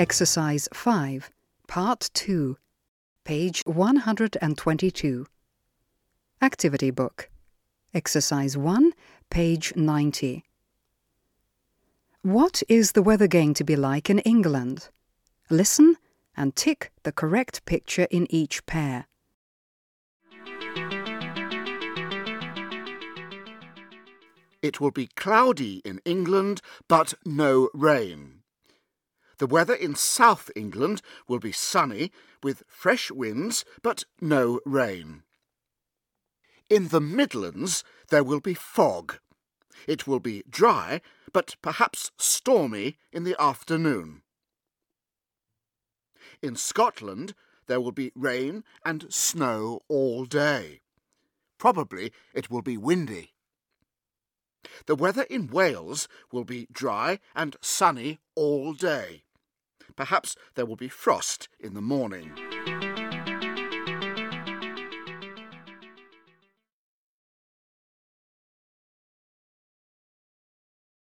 Exercise 5, Part 2, page 122. Activity Book. Exercise 1, page 90. What is the weather going to be like in England? Listen and tick the correct picture in each pair. It will be cloudy in England, but no rain. The weather in South England will be sunny, with fresh winds, but no rain. In the Midlands, there will be fog. It will be dry, but perhaps stormy in the afternoon. In Scotland, there will be rain and snow all day. Probably it will be windy. The weather in Wales will be dry and sunny all day. Perhaps there will be frost in the morning.